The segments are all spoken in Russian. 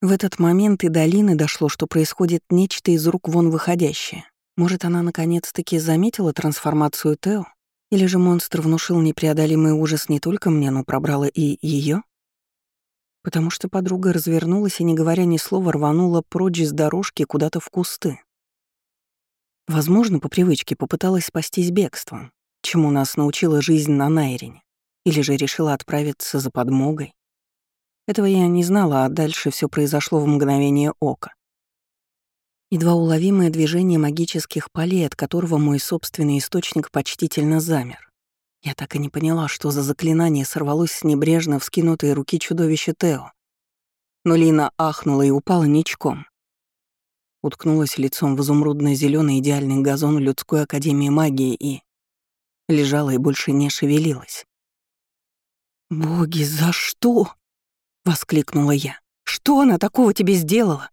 В этот момент и до Лины дошло, что происходит нечто из рук вон выходящее. Может, она наконец-таки заметила трансформацию Тео? Или же монстр внушил непреодолимый ужас не только мне, но пробрала и ее? Потому что подруга развернулась и, не говоря ни слова, рванула прочь с дорожки куда-то в кусты. Возможно, по привычке попыталась спастись бегством, чему нас научила жизнь на Найрине, или же решила отправиться за подмогой. Этого я не знала, а дальше все произошло в мгновение ока. Едва уловимое движение магических полей, от которого мой собственный источник почтительно замер. Я так и не поняла, что за заклинание сорвалось с небрежно вскинутой руки чудовища Тео. Но Лина ахнула и упала ничком. Уткнулась лицом в изумрудно зеленый идеальный газон людской академии магии и... лежала и больше не шевелилась. «Боги, за что?» Воскликнула я. «Что она такого тебе сделала?»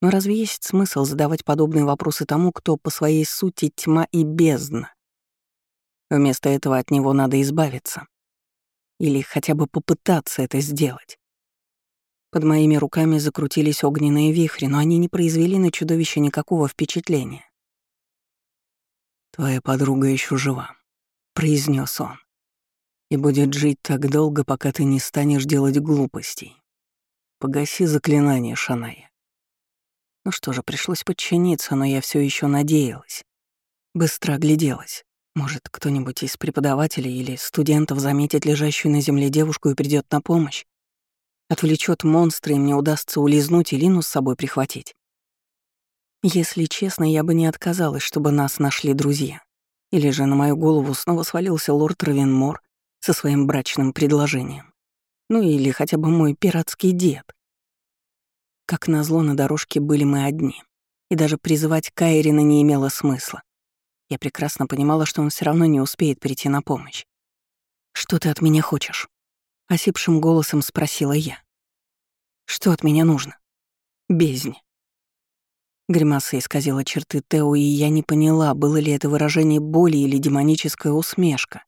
Но разве есть смысл задавать подобные вопросы тому, кто по своей сути тьма и бездна? Вместо этого от него надо избавиться. Или хотя бы попытаться это сделать. Под моими руками закрутились огненные вихри, но они не произвели на чудовище никакого впечатления. «Твоя подруга еще жива», — произнес он и будет жить так долго, пока ты не станешь делать глупостей. Погаси заклинание, Шаная. Ну что же, пришлось подчиниться, но я все еще надеялась. Быстро огляделась. Может, кто-нибудь из преподавателей или студентов заметит лежащую на земле девушку и придет на помощь? Отвлечет монстра, и мне удастся улизнуть и Лину с собой прихватить. Если честно, я бы не отказалась, чтобы нас нашли друзья. Или же на мою голову снова свалился лорд Равенмор со своим брачным предложением. Ну или хотя бы мой пиратский дед. Как назло, на дорожке были мы одни, и даже призывать Кайрина не имело смысла. Я прекрасно понимала, что он все равно не успеет прийти на помощь. «Что ты от меня хочешь?» — осипшим голосом спросила я. «Что от меня нужно?» «Бездни». Гримаса исказила черты Тео, и я не поняла, было ли это выражение боли или демоническая усмешка.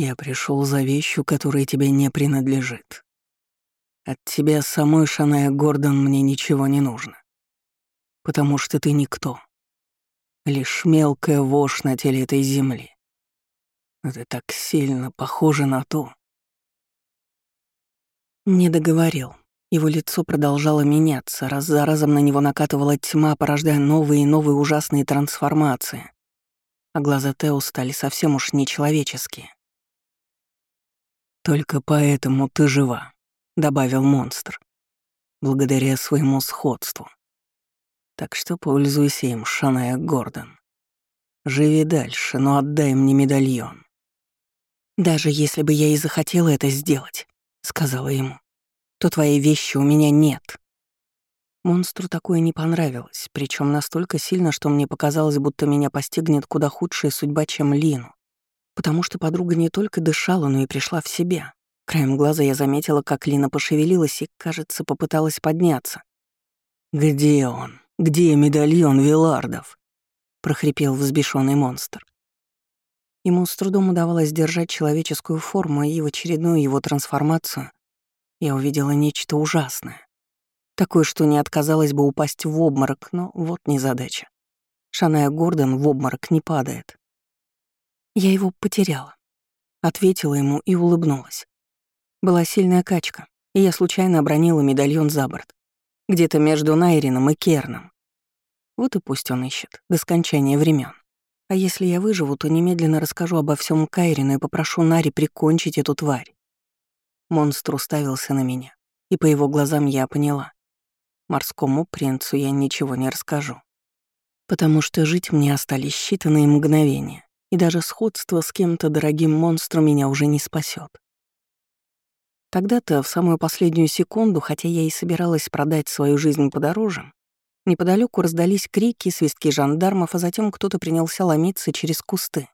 Я пришел за вещью, которая тебе не принадлежит. От тебя самой, Шаная Гордон, мне ничего не нужно. Потому что ты никто. Лишь мелкая вошь на теле этой земли. Ты так сильно похожа на то. Не договорил. Его лицо продолжало меняться, раз за разом на него накатывала тьма, порождая новые и новые ужасные трансформации. А глаза Тео стали совсем уж нечеловеческие. «Только поэтому ты жива», — добавил монстр, благодаря своему сходству. Так что пользуйся им, Шаная Гордон. Живи дальше, но отдай мне медальон. «Даже если бы я и захотела это сделать», — сказала ему, — «то твоей вещи у меня нет». Монстру такое не понравилось, причем настолько сильно, что мне показалось, будто меня постигнет куда худшая судьба, чем Лину потому что подруга не только дышала, но и пришла в себя. Краем глаза я заметила, как Лина пошевелилась и, кажется, попыталась подняться. «Где он? Где медальон Вилардов?» — прохрипел взбешенный монстр. Ему с трудом удавалось держать человеческую форму, и в очередную его трансформацию я увидела нечто ужасное. Такое, что не отказалось бы упасть в обморок, но вот незадача. Шаная Гордон в обморок не падает. Я его потеряла. Ответила ему и улыбнулась. Была сильная качка, и я случайно обронила медальон за борт. Где-то между Найрином и Керном. Вот и пусть он ищет, до скончания времен. А если я выживу, то немедленно расскажу обо всем Кайрину и попрошу Нари прикончить эту тварь. Монстр уставился на меня, и по его глазам я поняла. Морскому принцу я ничего не расскажу. Потому что жить мне остались считанные мгновения и даже сходство с кем-то дорогим монстром меня уже не спасет. Тогда-то, в самую последнюю секунду, хотя я и собиралась продать свою жизнь подороже, неподалеку раздались крики, свистки жандармов, а затем кто-то принялся ломиться через кусты.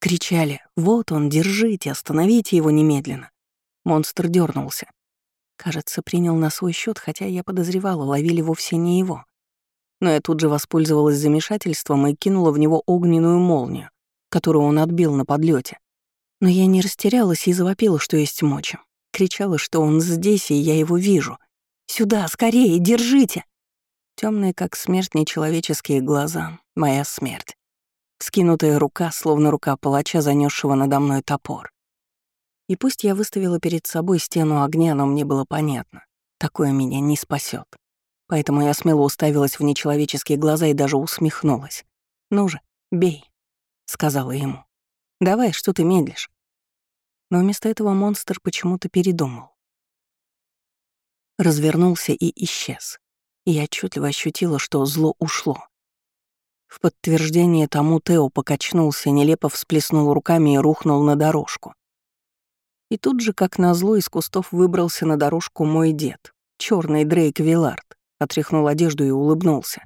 Кричали «Вот он, держите, остановите его немедленно!» Монстр дернулся. Кажется, принял на свой счет, хотя я подозревала, ловили вовсе не его. Но я тут же воспользовалась замешательством и кинула в него огненную молнию которую он отбил на подлете. Но я не растерялась и завопила, что есть мочи. Кричала, что он здесь, и я его вижу. «Сюда, скорее, держите!» Темные, как смерть, нечеловеческие глаза. Моя смерть. Скинутая рука, словно рука палача, занесшего надо мной топор. И пусть я выставила перед собой стену огня, но мне было понятно, такое меня не спасет. Поэтому я смело уставилась в нечеловеческие глаза и даже усмехнулась. «Ну же, бей», — сказала ему. «Давай, что ты медлишь?» Но вместо этого монстр почему-то передумал. Развернулся и исчез. И я отчетливо ощутила, что зло ушло. В подтверждение тому Тео покачнулся, нелепо всплеснул руками и рухнул на дорожку. И тут же, как назло, из кустов выбрался на дорожку мой дед, черный Дрейк Виллард, отряхнул одежду и улыбнулся.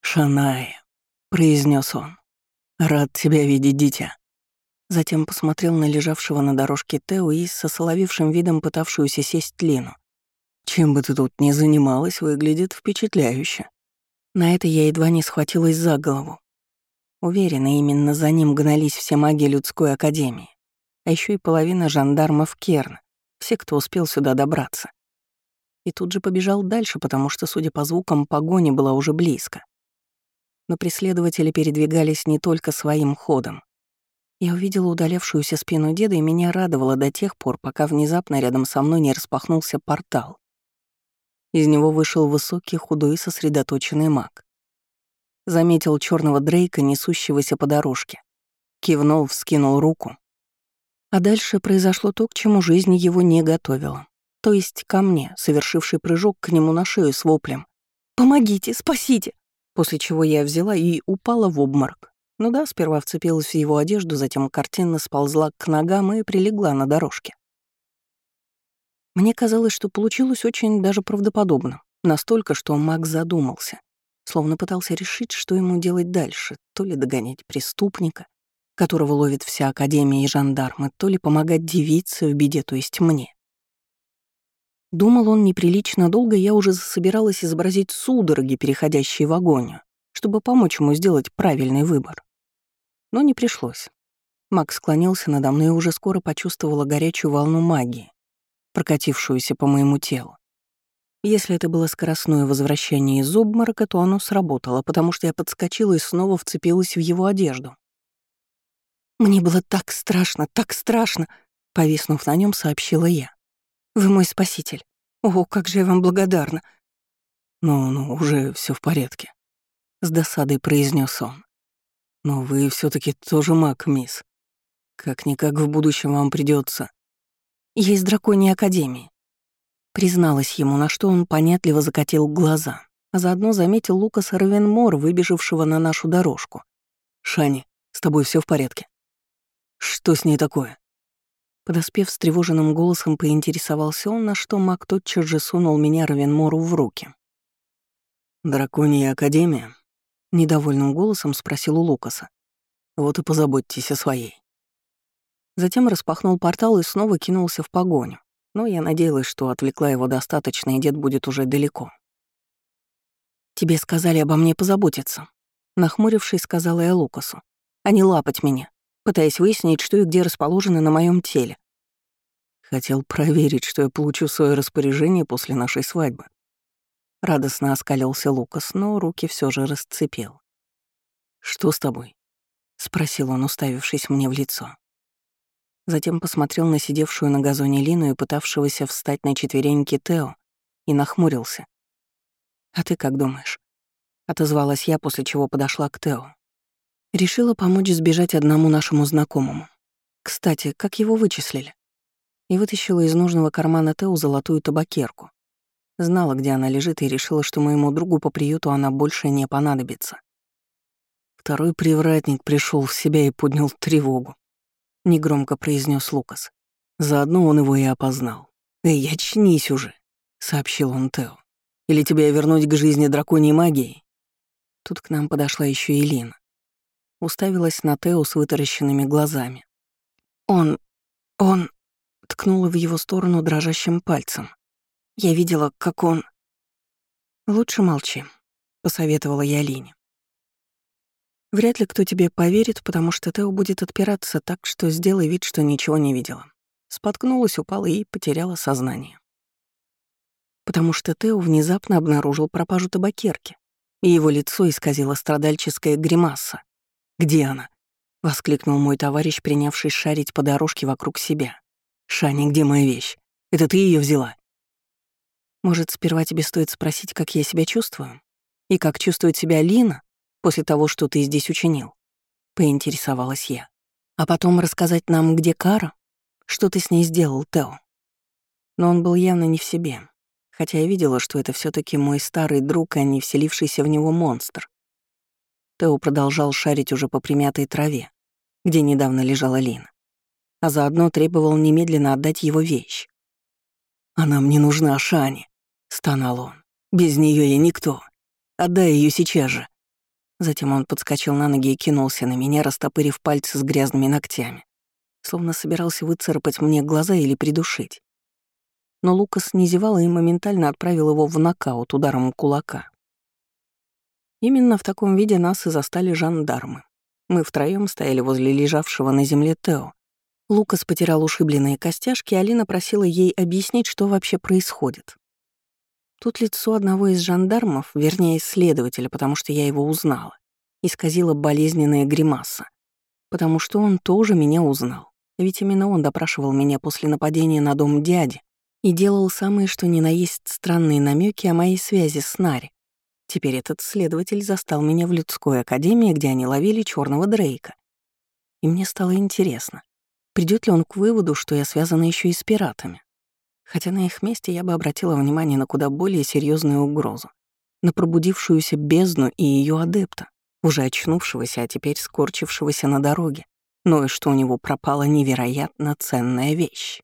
«Шаная», — произнес он, — «рад тебя видеть, дитя». Затем посмотрел на лежавшего на дорожке Тео и со соловившим видом пытавшуюся сесть Лину. «Чем бы ты тут ни занималась, выглядит впечатляюще». На это я едва не схватилась за голову. Уверена, именно за ним гнались все маги людской академии, а еще и половина жандармов Керн, все, кто успел сюда добраться. И тут же побежал дальше, потому что, судя по звукам, погони была уже близко. Но преследователи передвигались не только своим ходом. Я увидела удалявшуюся спину деда, и меня радовало до тех пор, пока внезапно рядом со мной не распахнулся портал. Из него вышел высокий, худой, сосредоточенный маг. Заметил черного Дрейка, несущегося по дорожке. Кивнул, вскинул руку. А дальше произошло то, к чему жизнь его не готовила. То есть ко мне, совершивший прыжок к нему на шею с воплем. «Помогите, спасите!» После чего я взяла и упала в обморок. Ну да, сперва вцепилась в его одежду, затем картинно сползла к ногам и прилегла на дорожке. Мне казалось, что получилось очень даже правдоподобно. Настолько, что Мак задумался, словно пытался решить, что ему делать дальше, то ли догонять преступника, которого ловит вся Академия и жандармы, то ли помогать девице в беде, то есть мне. Думал он неприлично долго, я уже собиралась изобразить судороги, переходящие в агонию, чтобы помочь ему сделать правильный выбор. Но не пришлось. Макс склонился надо мной и уже скоро почувствовала горячую волну магии, прокатившуюся по моему телу. Если это было скоростное возвращение из обморока, то оно сработало, потому что я подскочила и снова вцепилась в его одежду. «Мне было так страшно, так страшно!» — повиснув на нем, сообщила я. «Вы мой спаситель. О, как же я вам благодарна!» «Ну-ну, уже все в порядке», — с досадой произнес он. «Но вы все таки тоже маг, мисс. Как-никак в будущем вам придется есть драконья академии. Призналась ему, на что он понятливо закатил глаза, а заодно заметил Лукаса Равенмор, выбежавшего на нашу дорожку. «Шани, с тобой все в порядке?» «Что с ней такое?» Подоспев встревоженным голосом, поинтересовался он, на что маг тотчас же сунул меня Равенмору в руки. «Драконья академия?» — недовольным голосом спросил у Лукаса. «Вот и позаботьтесь о своей». Затем распахнул портал и снова кинулся в погоню. Но я надеялась, что отвлекла его достаточно, и дед будет уже далеко. «Тебе сказали обо мне позаботиться», — нахмурившись, сказала я Лукасу, «а не лапать меня, пытаясь выяснить, что и где расположено на моем теле». Хотел проверить, что я получу свое распоряжение после нашей свадьбы. Радостно оскалился Лукас, но руки все же расцепил. «Что с тобой?» — спросил он, уставившись мне в лицо. Затем посмотрел на сидевшую на газоне Лину и пытавшегося встать на четвереньки Тео и нахмурился. «А ты как думаешь?» — отозвалась я, после чего подошла к Тео. Решила помочь сбежать одному нашему знакомому. Кстати, как его вычислили? И вытащила из нужного кармана Тео золотую табакерку. Знала, где она лежит, и решила, что моему другу по приюту она больше не понадобится. Второй привратник пришел в себя и поднял тревогу негромко произнес Лукас. Заодно он его и опознал. «Эй, очнись уже», — сообщил он Тео. «Или тебя вернуть к жизни драконьей магии?» Тут к нам подошла еще и. Уставилась на Тео с вытаращенными глазами. «Он... он...» — ткнула в его сторону дрожащим пальцем. Я видела, как он... «Лучше молчи», — посоветовала я Лине. Вряд ли кто тебе поверит, потому что Тео будет отпираться так, что сделай вид, что ничего не видела. Споткнулась, упала и потеряла сознание. Потому что Тео внезапно обнаружил пропажу табакерки, и его лицо исказило страдальческая гримаса. «Где она?» — воскликнул мой товарищ, принявший шарить по дорожке вокруг себя. «Шани, где моя вещь? Это ты ее взяла?» «Может, сперва тебе стоит спросить, как я себя чувствую? И как чувствует себя Лина после того, что ты здесь учинил?» — поинтересовалась я. «А потом рассказать нам, где Кара? Что ты с ней сделал, Тео?» Но он был явно не в себе, хотя я видела, что это все таки мой старый друг, а не вселившийся в него монстр. Тео продолжал шарить уже по примятой траве, где недавно лежала Лина, а заодно требовал немедленно отдать его вещь. «Она мне нужна, Шани», — стонал он. «Без нее я никто. Отдай ее сейчас же». Затем он подскочил на ноги и кинулся на меня, растопырив пальцы с грязными ногтями, словно собирался выцарапать мне глаза или придушить. Но Лукас не зевал и моментально отправил его в нокаут ударом кулака. Именно в таком виде нас и застали жандармы. Мы втроем стояли возле лежавшего на земле Тео. Лукас потерял ушибленные костяшки, Алина просила ей объяснить, что вообще происходит. Тут лицо одного из жандармов, вернее, следователя, потому что я его узнала, исказило болезненная гримаса. Потому что он тоже меня узнал. Ведь именно он допрашивал меня после нападения на дом дяди и делал самые что ни на есть странные намеки о моей связи с Нари. Теперь этот следователь застал меня в людской академии, где они ловили черного Дрейка. И мне стало интересно, придет ли он к выводу, что я связана еще и с пиратами. Хотя на их месте я бы обратила внимание на куда более серьезную угрозу, на пробудившуюся бездну и ее адепта, уже очнувшегося, а теперь скорчившегося на дороге, но и что у него пропала невероятно ценная вещь.